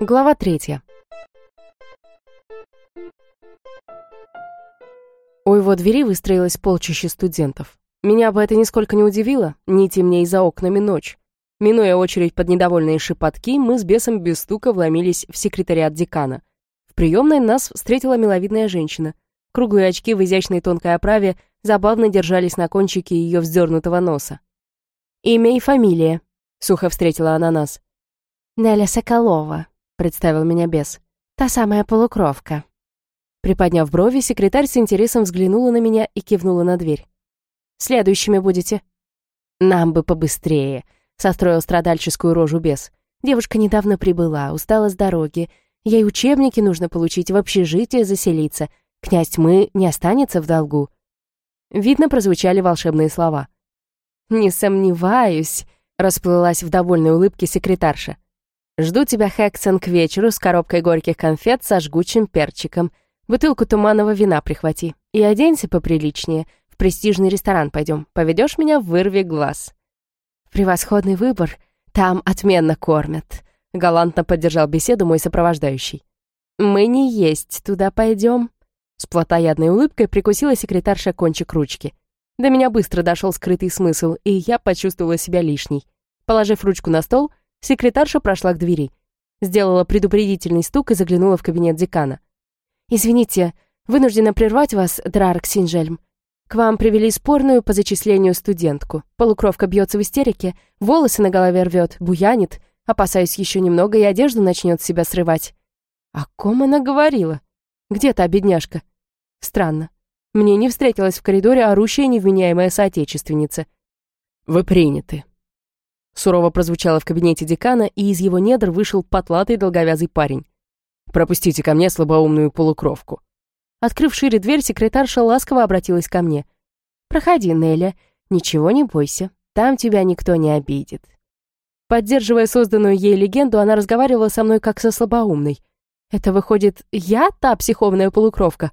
Глава третья. У его двери выстроилось полчище студентов. Меня бы это нисколько не удивило, не темней за окнами ночь. Минуя очередь под недовольные шепотки, мы с бесом без стука вломились в секретариат декана. В приемной нас встретила миловидная женщина. Круглые очки в изящной тонкой оправе забавно держались на кончике ее вздернутого носа. «Имя и фамилия», — сухо встретила она нас. «Неля Соколова», — представил меня бес. «Та самая полукровка». Приподняв брови, секретарь с интересом взглянула на меня и кивнула на дверь. «Следующими будете». «Нам бы побыстрее», Состроил страдальческую рожу бес. Девушка недавно прибыла, устала с дороги. Ей учебники нужно получить, в общежитие заселиться. Князь Тьмы не останется в долгу. Видно, прозвучали волшебные слова. «Не сомневаюсь», — расплылась в довольной улыбке секретарша. «Жду тебя, Хэксон, к вечеру с коробкой горьких конфет со жгучим перчиком. Бутылку туманного вина прихвати. И оденься поприличнее. В престижный ресторан пойдем. Поведешь меня вырви глаз». «Превосходный выбор. Там отменно кормят», — галантно поддержал беседу мой сопровождающий. «Мы не есть туда пойдем». С плотоядной улыбкой прикусила секретарша кончик ручки. До меня быстро дошел скрытый смысл, и я почувствовала себя лишней. Положив ручку на стол, секретарша прошла к двери. Сделала предупредительный стук и заглянула в кабинет декана. «Извините, вынуждена прервать вас, Драрк Синжельм. К вам привели спорную по зачислению студентку. Полукровка бьется в истерике, волосы на голове рвет, буянит. Опасаюсь еще немного, и одежду начнет себя срывать. О ком она говорила? Где та бедняжка? Странно. Мне не встретилась в коридоре орущая невменяемая соотечественница. «Вы приняты», Сурово прозвучало в кабинете декана, и из его недр вышел потлатый долговязый парень. «Пропустите ко мне слабоумную полукровку». Открыв шире дверь, секретарша ласково обратилась ко мне. «Проходи, Неля. Ничего не бойся. Там тебя никто не обидит». Поддерживая созданную ей легенду, она разговаривала со мной как со слабоумной. Это выходит, я та психованная полукровка?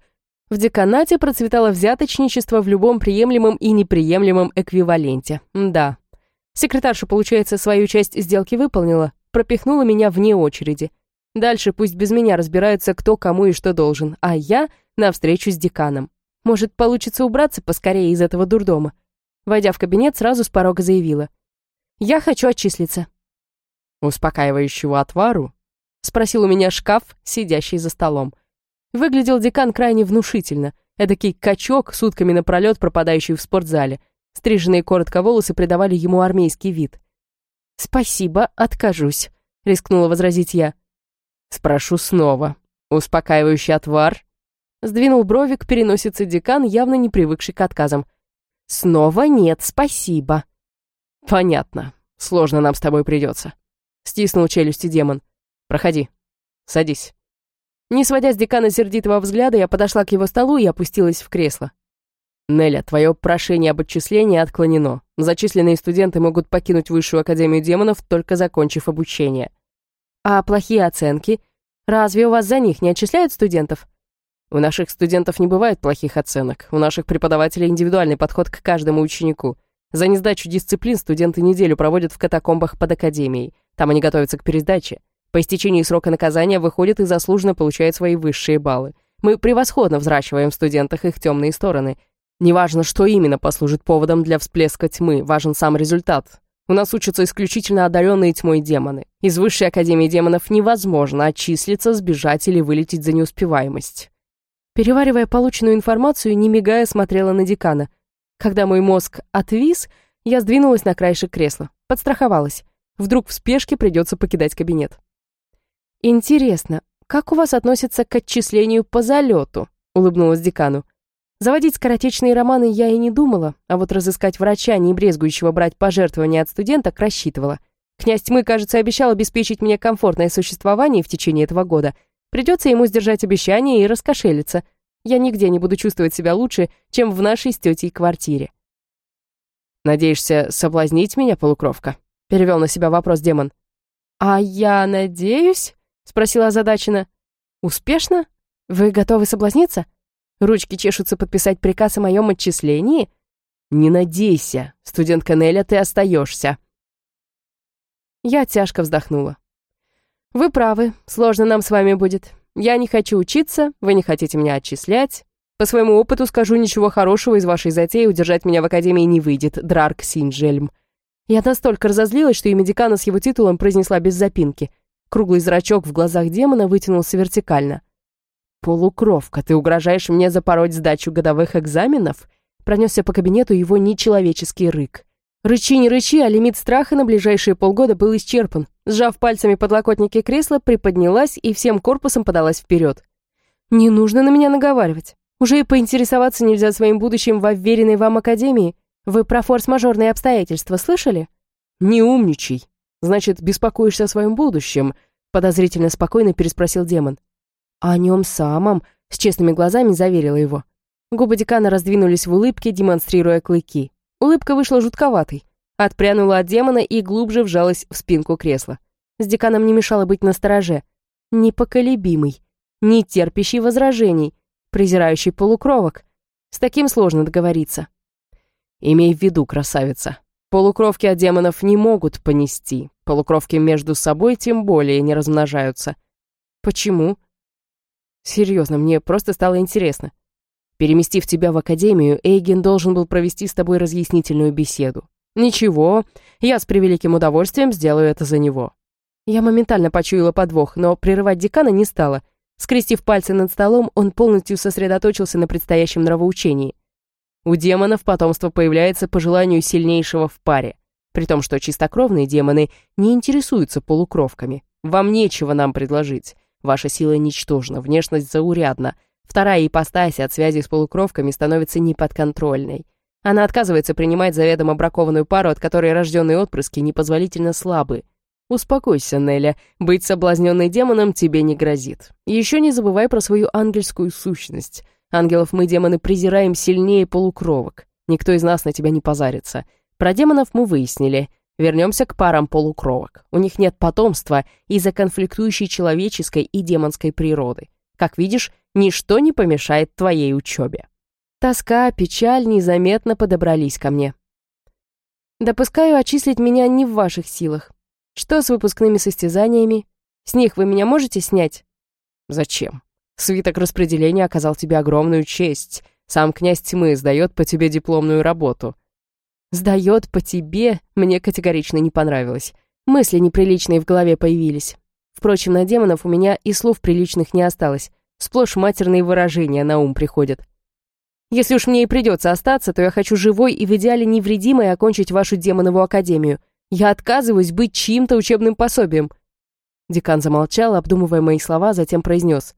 В деканате процветало взяточничество в любом приемлемом и неприемлемом эквиваленте. Да. Секретарша, получается, свою часть сделки выполнила, пропихнула меня вне очереди. Дальше пусть без меня разбираются, кто кому и что должен, а я на встречу с деканом. Может, получится убраться поскорее из этого дурдома. Войдя в кабинет, сразу с порога заявила. «Я хочу отчислиться». «Успокаивающего отвару?» — спросил у меня шкаф, сидящий за столом. Выглядел декан крайне внушительно. Эдакий качок, сутками напролет пропадающий в спортзале. Стриженные коротко волосы придавали ему армейский вид. «Спасибо, откажусь», — рискнула возразить я. Спрошу снова. Успокаивающий отвар? Сдвинул бровик, переносится декан, явно не привыкший к отказам. Снова нет, спасибо. Понятно. Сложно нам с тобой придется. Стиснул челюсти демон. Проходи. Садись. Не сводя с декана сердитого взгляда, я подошла к его столу и опустилась в кресло. Неля, твое прошение об отчислении отклонено. Зачисленные студенты могут покинуть Высшую Академию Демонов, только закончив обучение. А плохие оценки? Разве у вас за них не отчисляют студентов? У наших студентов не бывает плохих оценок. У наших преподавателей индивидуальный подход к каждому ученику. За несдачу дисциплин студенты неделю проводят в катакомбах под академией. Там они готовятся к пересдаче. По истечении срока наказания выходят и заслуженно получают свои высшие баллы. Мы превосходно взращиваем в студентах их темные стороны. Неважно, что именно послужит поводом для всплеска тьмы, важен сам результат. У нас учатся исключительно одаренные тьмой демоны. Из высшей академии демонов невозможно отчислиться, сбежать или вылететь за неуспеваемость. Переваривая полученную информацию, не мигая смотрела на декана. Когда мой мозг отвис, я сдвинулась на краешек кресла, подстраховалась. Вдруг в спешке придется покидать кабинет. «Интересно, как у вас относятся к отчислению по залету?» — улыбнулась декану. Заводить скоротечные романы я и не думала, а вот разыскать врача, не брезгующего брать пожертвования от студенток, рассчитывала. Князь Тьмы, кажется, обещал обеспечить мне комфортное существование в течение этого года. Придется ему сдержать обещание и раскошелиться. Я нигде не буду чувствовать себя лучше, чем в нашей с тетей квартире. «Надеешься соблазнить меня, полукровка?» — перевел на себя вопрос демон. «А я надеюсь?» — спросила озадаченно. «Успешно? Вы готовы соблазниться?» Ручки чешутся подписать приказ о моем отчислении? «Не надейся, студентка Неля, ты остаешься». Я тяжко вздохнула. «Вы правы, сложно нам с вами будет. Я не хочу учиться, вы не хотите меня отчислять. По своему опыту скажу, ничего хорошего из вашей затеи удержать меня в академии не выйдет, Драрк Синджельм». Я настолько разозлилась, что имя декана с его титулом произнесла без запинки. Круглый зрачок в глазах демона вытянулся вертикально. «Полукровка, ты угрожаешь мне запороть сдачу годовых экзаменов?» Пронесся по кабинету его нечеловеческий рык. Рычи не рычи, а лимит страха на ближайшие полгода был исчерпан. Сжав пальцами подлокотники кресла, приподнялась и всем корпусом подалась вперед. «Не нужно на меня наговаривать. Уже и поинтересоваться нельзя своим будущим в уверенной вам академии. Вы про форс-мажорные обстоятельства слышали?» «Не умничай. Значит, беспокоишься о своем будущем?» Подозрительно спокойно переспросил демон. «О нем самом», — с честными глазами заверила его. Губы декана раздвинулись в улыбке, демонстрируя клыки. Улыбка вышла жутковатой. Отпрянула от демона и глубже вжалась в спинку кресла. С деканом не мешало быть настороже. Непоколебимый, не терпящий возражений, презирающий полукровок. С таким сложно договориться. Имей в виду, красавица, полукровки от демонов не могут понести. Полукровки между собой тем более не размножаются. Почему? Серьезно, мне просто стало интересно. Переместив тебя в академию, Эйген должен был провести с тобой разъяснительную беседу. Ничего, я с превеликим удовольствием сделаю это за него. Я моментально почуяла подвох, но прерывать декана не стала. Скрестив пальцы над столом, он полностью сосредоточился на предстоящем нравоучении. У демонов потомство появляется по желанию сильнейшего в паре, при том, что чистокровные демоны не интересуются полукровками. Вам нечего нам предложить. Ваша сила ничтожна, внешность заурядна. Вторая ипостась от связи с полукровками становится неподконтрольной. Она отказывается принимать заведомо бракованную пару, от которой рожденные отпрыски непозволительно слабы. Успокойся, Неля, быть соблазненной демоном тебе не грозит. Еще не забывай про свою ангельскую сущность. Ангелов мы, демоны, презираем сильнее полукровок. Никто из нас на тебя не позарится. Про демонов мы выяснили. Вернемся к парам полукровок. У них нет потомства из-за конфликтующей человеческой и демонской природы. Как видишь, ничто не помешает твоей учебе. Тоска, печаль незаметно подобрались ко мне. Допускаю отчислить меня не в ваших силах. Что с выпускными состязаниями? С них вы меня можете снять? Зачем? Свиток распределения оказал тебе огромную честь. Сам князь тьмы сдает по тебе дипломную работу. «Сдает по тебе» мне категорично не понравилось. Мысли неприличные в голове появились. Впрочем, на демонов у меня и слов приличных не осталось. Сплошь матерные выражения на ум приходят. Если уж мне и придется остаться, то я хочу живой и в идеале невредимой окончить вашу демонову академию. Я отказываюсь быть чьим-то учебным пособием». Декан замолчал, обдумывая мои слова, затем произнес.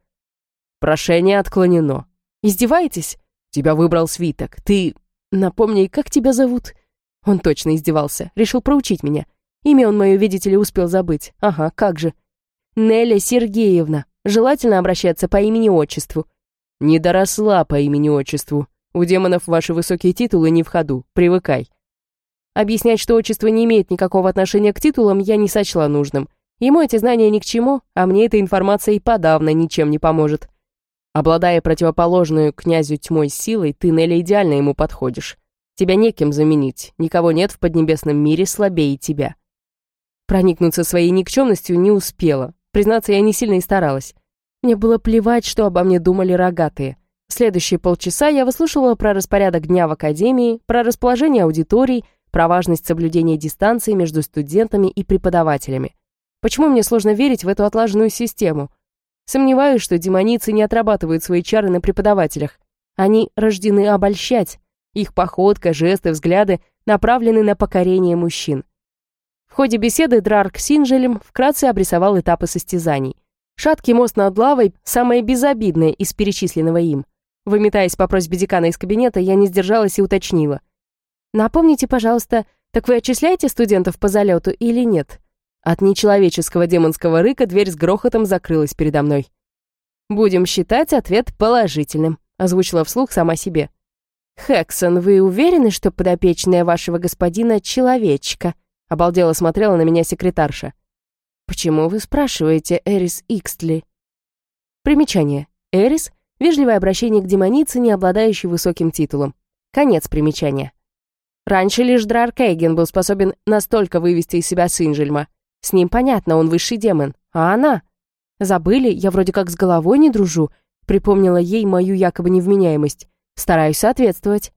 «Прошение отклонено». «Издеваетесь?» «Тебя выбрал свиток. Ты Напомни, как тебя зовут?» Он точно издевался, решил проучить меня. Имя он мое, видите ли, успел забыть. Ага, как же. Неля Сергеевна. Желательно обращаться по имени-отчеству. Не доросла по имени-отчеству. У демонов ваши высокие титулы не в ходу. Привыкай. Объяснять, что отчество не имеет никакого отношения к титулам, я не сочла нужным. Ему эти знания ни к чему, а мне эта информация и подавно ничем не поможет. Обладая противоположную князю тьмой силой, ты, Нелли, идеально ему подходишь. Тебя некем заменить, никого нет в поднебесном мире слабее тебя. Проникнуться своей никчемностью не успела. Признаться, я не сильно и старалась. Мне было плевать, что обо мне думали рогатые. Следующие полчаса я выслушивала про распорядок дня в академии, про расположение аудиторий, про важность соблюдения дистанции между студентами и преподавателями. Почему мне сложно верить в эту отлаженную систему? Сомневаюсь, что демоницы не отрабатывают свои чары на преподавателях. Они рождены обольщать. Их походка, жесты, взгляды направлены на покорение мужчин. В ходе беседы Драрк Синжелем вкратце обрисовал этапы состязаний. Шаткий мост над лавой – самое безобидное из перечисленного им. Выметаясь по просьбе декана из кабинета, я не сдержалась и уточнила. «Напомните, пожалуйста, так вы отчисляете студентов по залету или нет?» От нечеловеческого демонского рыка дверь с грохотом закрылась передо мной. «Будем считать ответ положительным», — озвучила вслух сама себе. «Хексон, вы уверены, что подопечная вашего господина — человечка?» — обалдело смотрела на меня секретарша. «Почему вы спрашиваете, Эрис Икстли?» Примечание. Эрис — вежливое обращение к демонице, не обладающей высоким титулом. Конец примечания. Раньше лишь Драркейген был способен настолько вывести из себя Синжельма. С ним понятно, он высший демон. А она? Забыли, я вроде как с головой не дружу. Припомнила ей мою якобы невменяемость. Стараюсь соответствовать.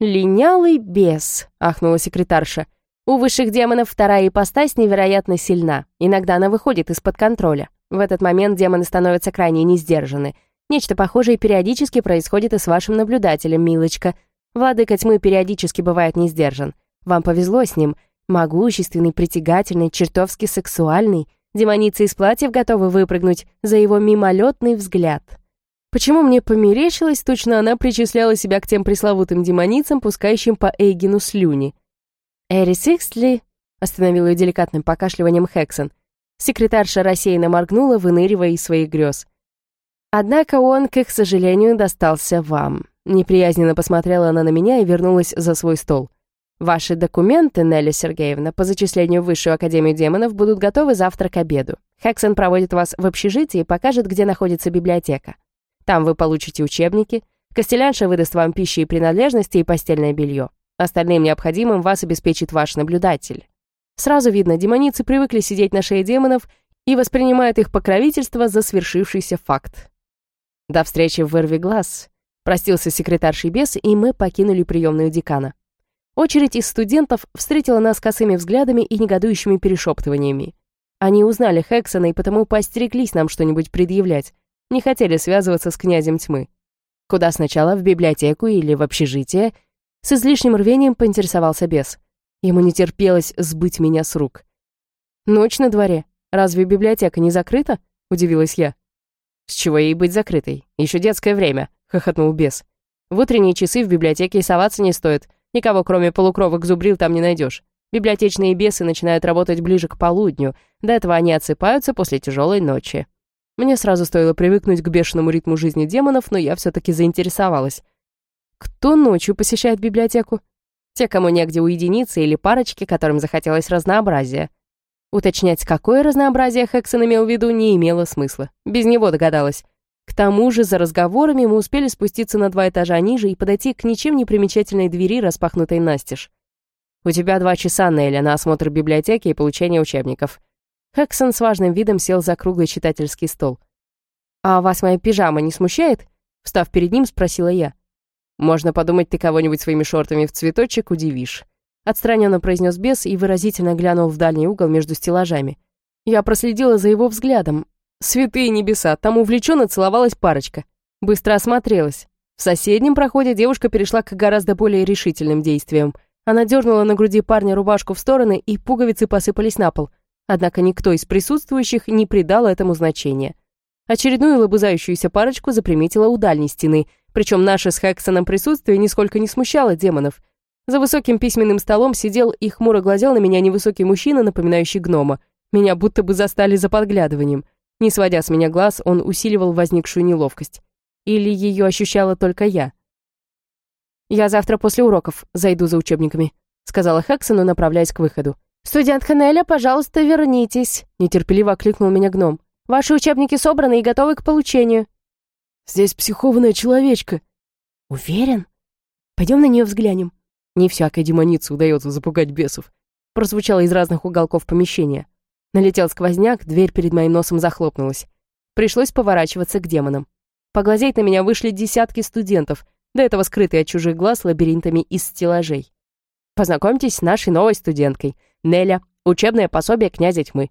«Линялый бес», — ахнула секретарша. «У высших демонов вторая ипостась невероятно сильна. Иногда она выходит из-под контроля. В этот момент демоны становятся крайне несдержаны. Нечто похожее периодически происходит и с вашим наблюдателем, милочка. Владыка тьмы периодически бывает не. Вам повезло с ним. Могущественный, притягательный, чертовски сексуальный. Демоницы из платьев готовы выпрыгнуть за его мимолетный взгляд. Почему мне померещилось, точно она причисляла себя к тем пресловутым демоницам, пускающим по Эйгину слюни. «Эри Сиксли?» — остановил ее деликатным покашливанием Хексон. Секретарша рассеянно моргнула, выныривая из своих грез. «Однако он, к их сожалению, достался вам». Неприязненно посмотрела она на меня и вернулась за свой стол. «Ваши документы, Нелли Сергеевна, по зачислению в Высшую Академию Демонов будут готовы завтра к обеду. Хексон проводит вас в общежитие и покажет, где находится библиотека. Там вы получите учебники, Костелянша выдаст вам пищи и принадлежности и постельное белье. Остальным необходимым вас обеспечит ваш наблюдатель. Сразу видно, демоницы привыкли сидеть на шее демонов и воспринимают их покровительство за свершившийся факт. До встречи в вырве глаз. Простился секретарший бес, и мы покинули приемную декана. Очередь из студентов встретила нас косыми взглядами и негодующими перешептываниями. Они узнали Хексона и потому поостереглись нам что-нибудь предъявлять, не хотели связываться с князем тьмы. Куда сначала, в библиотеку или в общежитие? С излишним рвением поинтересовался бес. Ему не терпелось сбыть меня с рук. «Ночь на дворе. Разве библиотека не закрыта?» — удивилась я. «С чего ей быть закрытой? Еще детское время», — хохотнул бес. «В утренние часы в библиотеке и соваться не стоит. Никого, кроме полукровок зубрил, там не найдешь. Библиотечные бесы начинают работать ближе к полудню. До этого они отсыпаются после тяжелой ночи. Мне сразу стоило привыкнуть к бешеному ритму жизни демонов, но я все-таки заинтересовалась. Кто ночью посещает библиотеку? Те, кому негде уединиться, или парочки, которым захотелось разнообразия. Уточнять, какое разнообразие Хексон имел в виду, не имело смысла. Без него догадалась. К тому же за разговорами мы успели спуститься на два этажа ниже и подойти к ничем не примечательной двери, распахнутой настежь. «У тебя два часа, Нелли, на осмотр библиотеки и получение учебников», Хэксон с важным видом сел за круглый читательский стол. «А вас моя пижама не смущает?» Встав перед ним, спросила я. «Можно подумать, ты кого-нибудь своими шортами в цветочек удивишь». Отстраненно произнес бес и выразительно глянул в дальний угол между стеллажами. Я проследила за его взглядом. Святые небеса, там увлеченно целовалась парочка. Быстро осмотрелась. В соседнем проходе девушка перешла к гораздо более решительным действиям. Она дернула на груди парня рубашку в стороны, и пуговицы посыпались на пол — Однако никто из присутствующих не придал этому значения. Очередную лобызающуюся парочку заприметила у дальней стены, причем наше с Хэксоном присутствие нисколько не смущало демонов. За высоким письменным столом сидел и хмуро глазел на меня невысокий мужчина, напоминающий гнома. Меня будто бы застали за подглядыванием. Не сводя с меня глаз, он усиливал возникшую неловкость. Или ее ощущала только я. «Я завтра после уроков зайду за учебниками», — сказала Хэксону, направляясь к выходу. «Студентка Неля, пожалуйста, вернитесь», — нетерпеливо окликнул меня гном. «Ваши учебники собраны и готовы к получению». «Здесь психованная человечка». «Уверен?» «Пойдем на нее взглянем». «Не всякой демонице удается запугать бесов», — прозвучало из разных уголков помещения. Налетел сквозняк, дверь перед моим носом захлопнулась. Пришлось поворачиваться к демонам. Поглазеть на меня вышли десятки студентов, до этого скрытые от чужих глаз лабиринтами из стеллажей. Познакомьтесь с нашей новой студенткой — Неля, учебное пособие князя тьмы».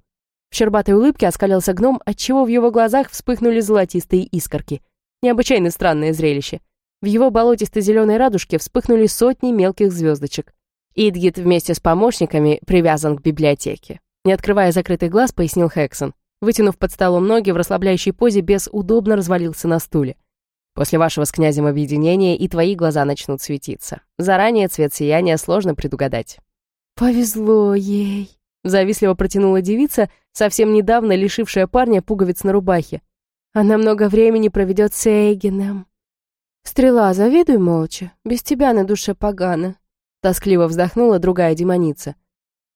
В щербатой улыбке оскалился гном, отчего в его глазах вспыхнули золотистые искорки. Необычайно странное зрелище. В его болотисто-зеленой радужке вспыхнули сотни мелких звездочек. Идгит вместе с помощниками привязан к библиотеке. Не открывая закрытый глаз, пояснил Хексон. Вытянув под столом ноги в расслабляющей позе, бес удобно развалился на стуле. После вашего с князем объединения и твои глаза начнут светиться. Заранее цвет сияния сложно предугадать. «Повезло ей», — завистливо протянула девица, совсем недавно лишившая парня пуговиц на рубахе. «Она много времени проведет с Эйгеном». «Стрела, завидуй молча, без тебя на душе погано», — тоскливо вздохнула другая демоница.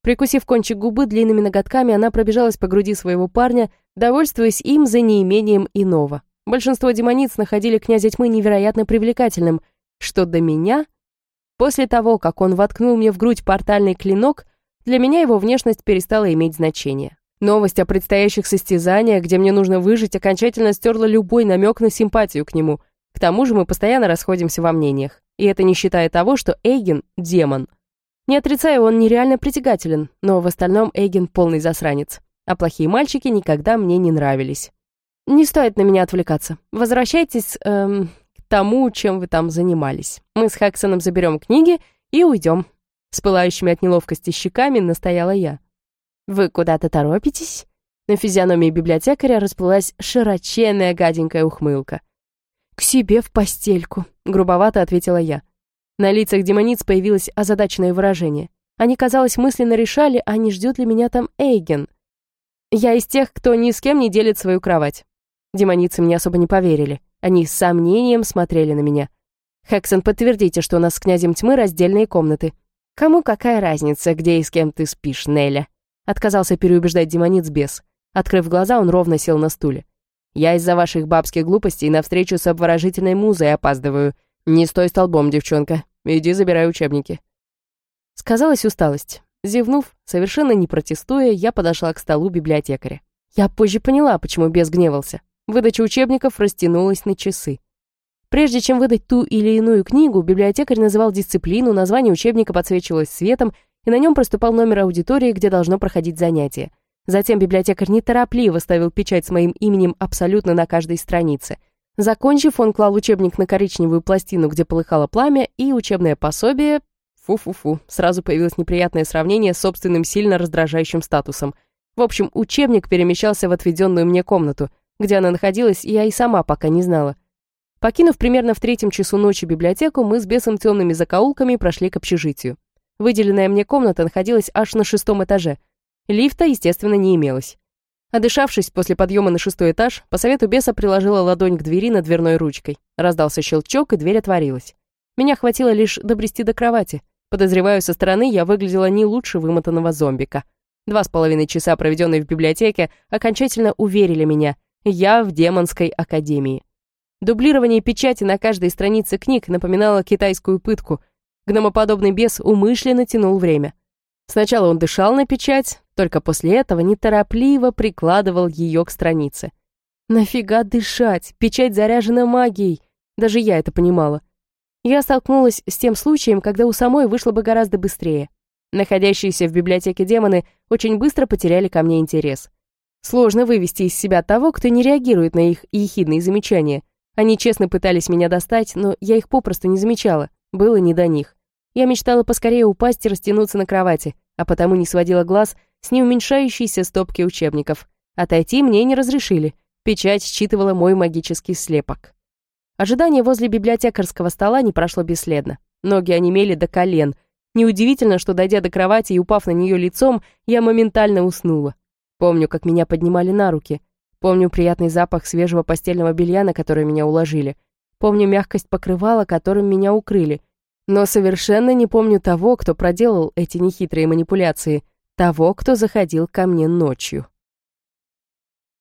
Прикусив кончик губы длинными ноготками, она пробежалась по груди своего парня, довольствуясь им за неимением иного. Большинство демониц находили князя тьмы невероятно привлекательным, что до меня После того, как он воткнул мне в грудь портальный клинок, для меня его внешность перестала иметь значение. Новость о предстоящих состязаниях, где мне нужно выжить, окончательно стерла любой намек на симпатию к нему. К тому же мы постоянно расходимся во мнениях. И это не считая того, что Эйген — демон. Не отрицаю, он нереально притягателен, но в остальном Эйген полный засранец. А плохие мальчики никогда мне не нравились. Не стоит на меня отвлекаться. Возвращайтесь эм, к тому, чем вы там занимались. Мы с Хаксоном заберем книги и уйдем. С пылающими от неловкости щеками настояла я. «Вы куда-то торопитесь?» На физиономии библиотекаря расплылась широченная гаденькая ухмылка. «К себе в постельку», — грубовато ответила я. На лицах демониц появилось озадаченное выражение. Они, казалось, мысленно решали, а не ждет ли меня там Эйген. Я из тех, кто ни с кем не делит свою кровать. Демоницы мне особо не поверили. Они с сомнением смотрели на меня. «Хексон, подтвердите, что у нас с князем тьмы раздельные комнаты». «Кому какая разница, где и с кем ты спишь, Неля?» Отказался переубеждать демониц бес. Открыв глаза, он ровно сел на стуле. «Я из-за ваших бабских глупостей на встречу с обворожительной музой опаздываю. Не стой столбом, девчонка. Иди забирай учебники». Сказалась усталость. Зевнув, совершенно не протестуя, я подошла к столу библиотекаря. Я позже поняла, почему бес гневался. Выдача учебников растянулась на часы. Прежде чем выдать ту или иную книгу, библиотекарь называл дисциплину, название учебника подсвечивалось светом, и на нем проступал номер аудитории, где должно проходить занятие. Затем библиотекарь неторопливо ставил печать с моим именем абсолютно на каждой странице. Закончив, он клал учебник на коричневую пластину, где полыхало пламя, и учебное пособие... Фу-фу-фу, сразу появилось неприятное сравнение с собственным сильно раздражающим статусом. В общем, учебник перемещался в отведенную мне комнату. Где она находилась, я и сама пока не знала. Покинув примерно в третьем часу ночи библиотеку, мы с бесом темными закоулками прошли к общежитию. Выделенная мне комната находилась аж на шестом этаже. Лифта, естественно, не имелось. Одышавшись после подъема на шестой этаж, по совету беса приложила ладонь к двери над дверной ручкой. Раздался щелчок, и дверь отворилась. Меня хватило лишь добрести до кровати. Подозреваю, со стороны я выглядела не лучше вымотанного зомбика. Два с половиной часа, проведенные в библиотеке, окончательно уверили меня. Я в демонской академии. Дублирование печати на каждой странице книг напоминало китайскую пытку. Гномоподобный бес умышленно тянул время. Сначала он дышал на печать, только после этого неторопливо прикладывал ее к странице. Нафига дышать? Печать заряжена магией. Даже я это понимала. Я столкнулась с тем случаем, когда у самой вышло бы гораздо быстрее. Находящиеся в библиотеке демоны очень быстро потеряли ко мне интерес. Сложно вывести из себя того, кто не реагирует на их ехидные замечания – они честно пытались меня достать, но я их попросту не замечала, было не до них. Я мечтала поскорее упасть и растянуться на кровати, а потому не сводила глаз с неуменьшающейся стопки учебников. Отойти мне не разрешили, печать считывала мой магический слепок. Ожидание возле библиотекарского стола не прошло бесследно. Ноги онемели до колен. Неудивительно, что, дойдя до кровати и упав на нее лицом, я моментально уснула. Помню, как меня поднимали на руки — Помню приятный запах свежего постельного белья, на которое меня уложили. Помню мягкость покрывала, которым меня укрыли. Но совершенно не помню того, кто проделал эти нехитрые манипуляции. Того, кто заходил ко мне ночью.